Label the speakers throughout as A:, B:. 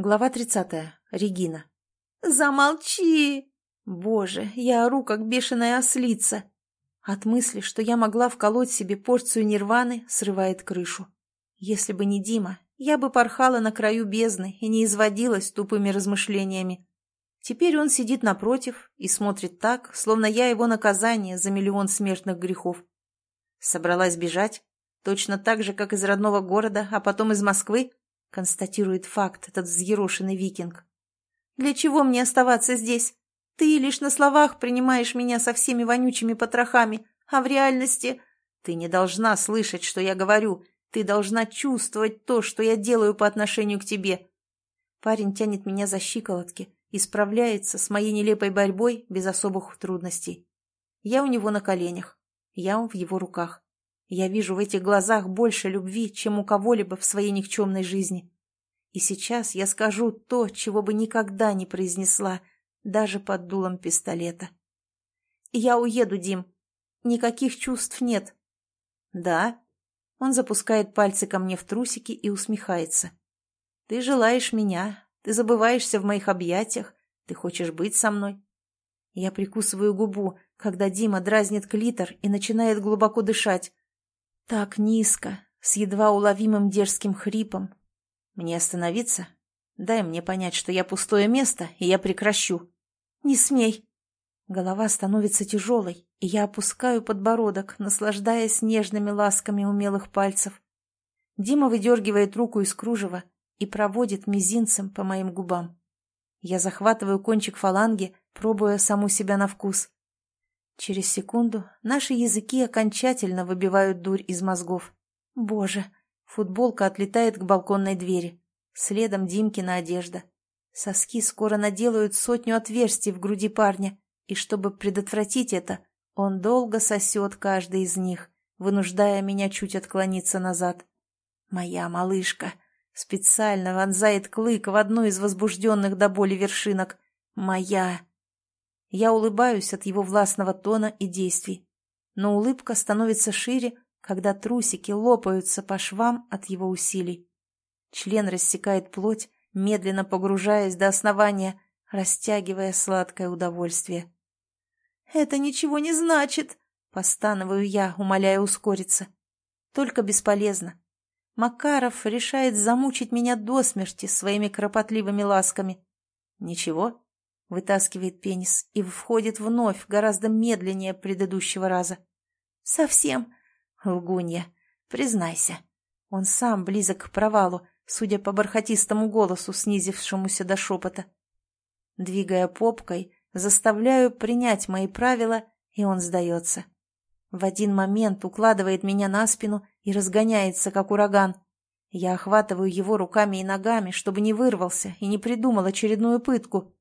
A: Глава 30. Регина.
B: «Замолчи!»
A: Боже, я ору, как бешеная ослица. От мысли, что я могла вколоть себе порцию нирваны, срывает крышу. Если бы не Дима, я бы порхала на краю бездны и не изводилась тупыми размышлениями. Теперь он сидит напротив и смотрит так, словно я его наказание за миллион смертных грехов. Собралась бежать, точно так же, как из родного города, а потом из Москвы, констатирует факт этот взъерошенный викинг. «Для чего мне оставаться здесь? Ты лишь на словах принимаешь меня со всеми вонючими потрохами, а в реальности... Ты не должна слышать, что я говорю. Ты должна чувствовать то, что я делаю по отношению к тебе». Парень тянет меня за щиколотки и справляется с моей нелепой борьбой без особых трудностей. Я у него на коленях, я в его руках. Я вижу в этих глазах больше любви, чем у кого-либо в своей никчемной жизни. И сейчас я скажу то, чего бы никогда не произнесла, даже под дулом пистолета. «Я уеду, Дим. Никаких чувств нет». «Да?» Он запускает пальцы ко мне в трусики и усмехается. «Ты желаешь меня, ты забываешься в моих объятиях, ты хочешь быть со мной». Я прикусываю губу, когда Дима дразнит клитор и начинает глубоко дышать. Так низко, с едва уловимым дерзким хрипом. Мне остановиться? Дай мне понять, что я пустое место, и я прекращу. Не смей. Голова становится тяжелой, и я опускаю подбородок, наслаждаясь нежными ласками умелых пальцев. Дима выдергивает руку из кружева и проводит мизинцем по моим губам. Я захватываю кончик фаланги, пробуя саму себя на вкус. Через секунду наши языки окончательно выбивают дурь из мозгов. Боже! Футболка отлетает к балконной двери. Следом Димкина одежда. Соски скоро наделают сотню отверстий в груди парня, и чтобы предотвратить это, он долго сосет каждый из них, вынуждая меня чуть отклониться назад. Моя малышка специально вонзает клык в одну из возбужденных до боли вершинок. Моя! Я улыбаюсь от его властного тона и действий. Но улыбка становится шире, когда трусики лопаются по швам от его усилий. Член рассекает плоть, медленно погружаясь до основания, растягивая сладкое удовольствие. «Это ничего не значит!» — постановую я, умоляя ускориться. Только бесполезно. Макаров решает замучить меня до смерти своими кропотливыми ласками. Ничего, Вытаскивает пенис и входит вновь гораздо медленнее предыдущего раза. «Совсем?» «Лгунья, признайся». Он сам близок к провалу, судя по бархатистому голосу, снизившемуся до шепота. Двигая попкой, заставляю принять мои правила, и он сдается. В один момент укладывает меня на спину и разгоняется, как ураган. Я охватываю его руками и ногами, чтобы не вырвался и не придумал очередную пытку.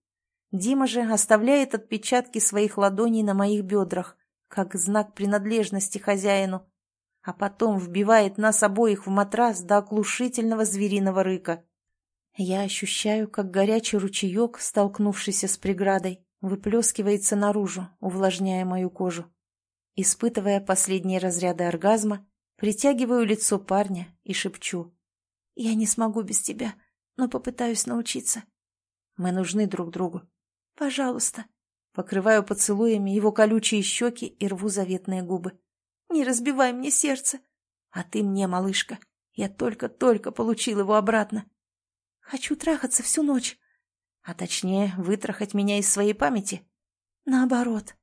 A: Дима же оставляет отпечатки своих ладоней на моих бедрах, как знак принадлежности хозяину, а потом вбивает нас обоих в матрас до оглушительного звериного рыка. Я ощущаю, как горячий ручеек, столкнувшийся с преградой, выплескивается наружу, увлажняя мою кожу. Испытывая последние разряды оргазма, притягиваю лицо парня и шепчу. «Я не смогу без тебя, но попытаюсь научиться. Мы нужны друг другу. «Пожалуйста». Покрываю поцелуями его колючие щеки и рву заветные губы. «Не разбивай мне сердце». «А ты мне, малышка. Я только-только получил его обратно». «Хочу трахаться всю ночь». «А точнее, вытрахать меня из своей памяти». «Наоборот».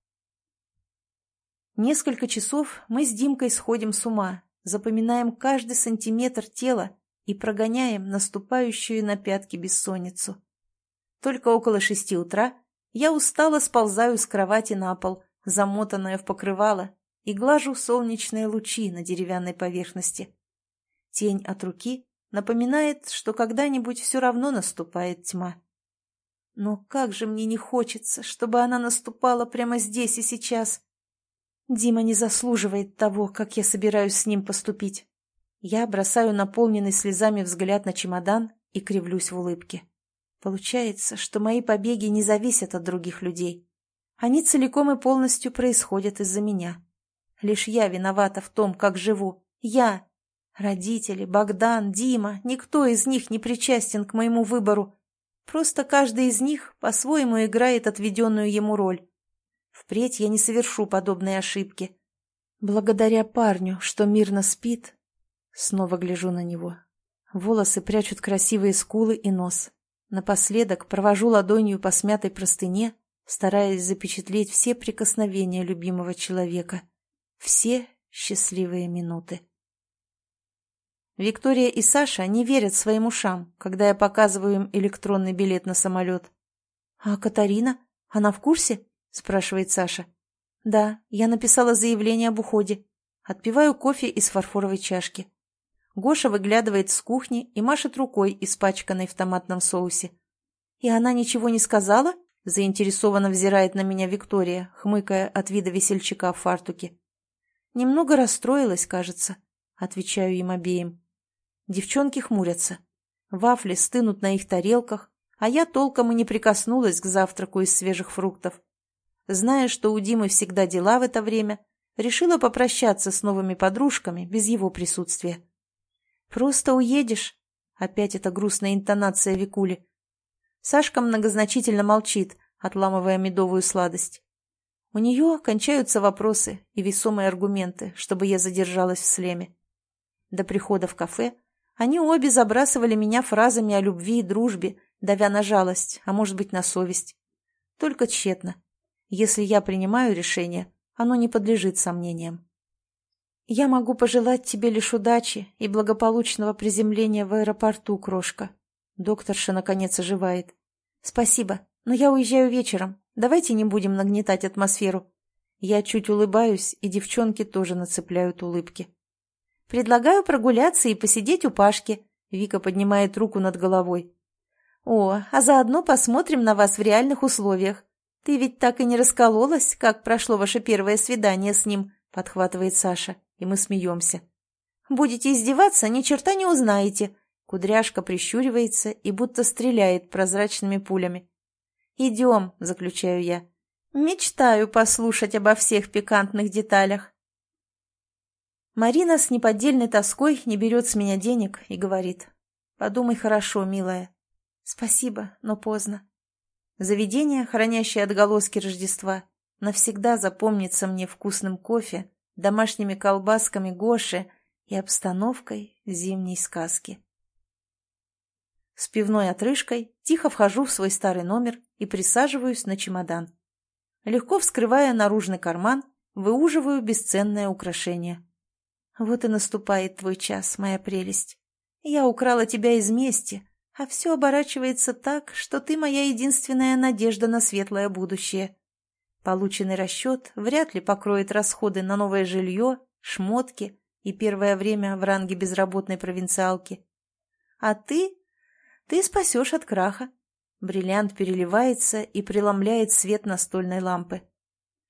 A: Несколько часов мы с Димкой сходим с ума, запоминаем каждый сантиметр тела и прогоняем наступающую на пятки бессонницу. Только около шести утра я устало сползаю с кровати на пол, замотанная в покрывало, и глажу солнечные лучи на деревянной поверхности. Тень от руки напоминает, что когда-нибудь все равно наступает тьма. Но как же мне не хочется, чтобы она наступала прямо здесь и сейчас. Дима не заслуживает того, как я собираюсь с ним поступить. Я бросаю наполненный слезами взгляд на чемодан и кривлюсь в улыбке. Получается, что мои побеги не зависят от других людей. Они целиком и полностью происходят из-за меня. Лишь я виновата в том, как живу. Я. Родители, Богдан, Дима, никто из них не причастен к моему выбору. Просто каждый из них по-своему играет отведенную ему роль. Впредь я не совершу подобные ошибки. Благодаря парню, что мирно спит, снова гляжу на него. Волосы прячут красивые скулы и нос. Напоследок провожу ладонью по смятой простыне, стараясь запечатлеть все прикосновения любимого человека. Все счастливые минуты. Виктория и Саша не верят своим ушам, когда я показываю им электронный билет на самолет. «А Катарина? Она в курсе?» – спрашивает Саша. «Да, я написала заявление об уходе. Отпиваю кофе из фарфоровой чашки. Гоша выглядывает с кухни и машет рукой, испачканной в томатном соусе. «И она ничего не сказала?» – заинтересованно взирает на меня Виктория, хмыкая от вида весельчака в фартуке. «Немного расстроилась, кажется», – отвечаю им обеим. Девчонки хмурятся. Вафли стынут на их тарелках, а я толком и не прикоснулась к завтраку из свежих фруктов. Зная, что у Димы всегда дела в это время, решила попрощаться с новыми подружками без его присутствия. «Просто уедешь?» Опять эта грустная интонация Викули. Сашка многозначительно молчит, отламывая медовую сладость. У нее кончаются вопросы и весомые аргументы, чтобы я задержалась в слеме. До прихода в кафе они обе забрасывали меня фразами о любви и дружбе, давя на жалость, а может быть на совесть. Только тщетно. Если я принимаю решение, оно не подлежит сомнениям. «Я могу пожелать тебе лишь удачи и благополучного приземления в аэропорту, крошка». Докторша, наконец, оживает. «Спасибо, но я уезжаю вечером. Давайте не будем нагнетать атмосферу». Я чуть улыбаюсь, и девчонки тоже нацепляют улыбки. «Предлагаю прогуляться и посидеть у Пашки». Вика поднимает руку над головой. «О, а заодно посмотрим на вас в реальных условиях. Ты ведь так и не раскололась, как прошло ваше первое свидание с ним», подхватывает Саша и мы смеемся. «Будете издеваться, ни черта не узнаете!» Кудряшка прищуривается и будто стреляет прозрачными пулями. «Идем», — заключаю я. «Мечтаю послушать обо всех пикантных деталях». Марина с неподдельной тоской не берет с меня денег и говорит. «Подумай хорошо, милая». «Спасибо, но поздно». Заведение, хранящее отголоски Рождества, навсегда запомнится мне вкусным кофе домашними колбасками Гоши и обстановкой зимней сказки. С пивной отрыжкой тихо вхожу в свой старый номер и присаживаюсь на чемодан. Легко вскрывая наружный карман, выуживаю бесценное украшение. Вот и наступает твой час, моя прелесть. Я украла тебя из мести, а все оборачивается так, что ты моя единственная надежда на светлое будущее. Полученный расчет вряд ли покроет расходы на новое жилье, шмотки и первое время в ранге безработной провинциалки. А ты? Ты спасешь от краха. Бриллиант переливается и преломляет свет настольной лампы.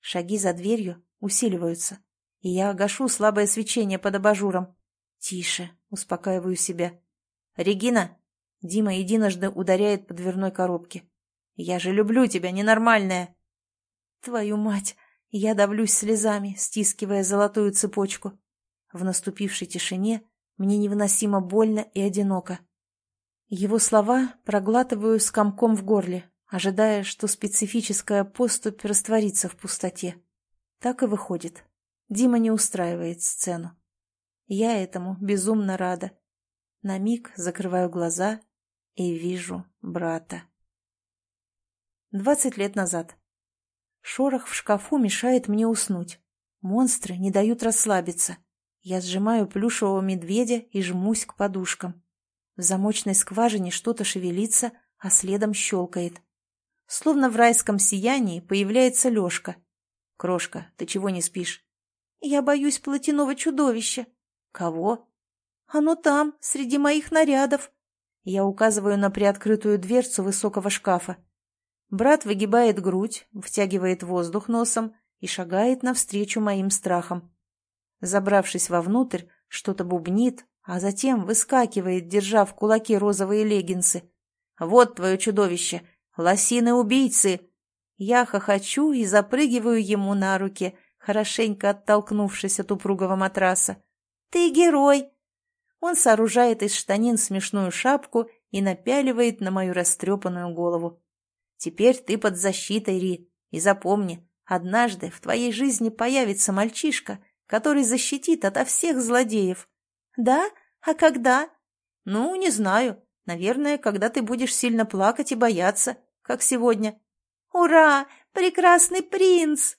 A: Шаги за дверью усиливаются, и я гашу слабое свечение под абажуром. «Тише», — успокаиваю себя. «Регина!» — Дима единожды ударяет по дверной коробке. «Я же люблю тебя, ненормальная!» Твою мать! Я давлюсь слезами, стискивая золотую цепочку. В наступившей тишине мне невыносимо больно и одиноко. Его слова проглатываю с комком в горле, ожидая, что специфическая поступь растворится в пустоте. Так и выходит. Дима не устраивает сцену. Я этому безумно рада. На миг закрываю глаза и вижу брата. Двадцать лет назад. Шорох в шкафу мешает мне уснуть. Монстры не дают расслабиться. Я сжимаю плюшевого медведя и жмусь к подушкам. В замочной скважине что-то шевелится, а следом щелкает. Словно в райском сиянии появляется Лешка. «Крошка, ты чего не спишь?» «Я боюсь плотяного чудовища». «Кого?» «Оно там, среди моих нарядов». Я указываю на приоткрытую дверцу высокого шкафа. Брат выгибает грудь, втягивает воздух носом и шагает навстречу моим страхам. Забравшись вовнутрь, что-то бубнит, а затем выскакивает, держа в кулаке розовые леггинсы. «Вот твое чудовище! Лосины-убийцы!» Я хохочу и запрыгиваю ему на руки, хорошенько оттолкнувшись от упругого матраса. «Ты герой!» Он сооружает из штанин смешную шапку и напяливает на мою растрепанную голову. «Теперь ты под защитой, Ри, и запомни, однажды в твоей жизни появится мальчишка, который защитит ото всех злодеев».
B: «Да? А когда?»
A: «Ну, не знаю. Наверное, когда ты будешь сильно плакать и бояться, как сегодня».
B: «Ура! Прекрасный принц!»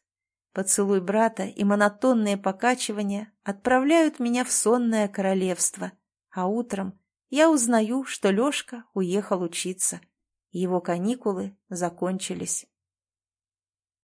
A: Поцелуй брата и монотонные покачивания отправляют меня в сонное королевство, а утром я узнаю, что Лешка уехал учиться. Его каникулы закончились.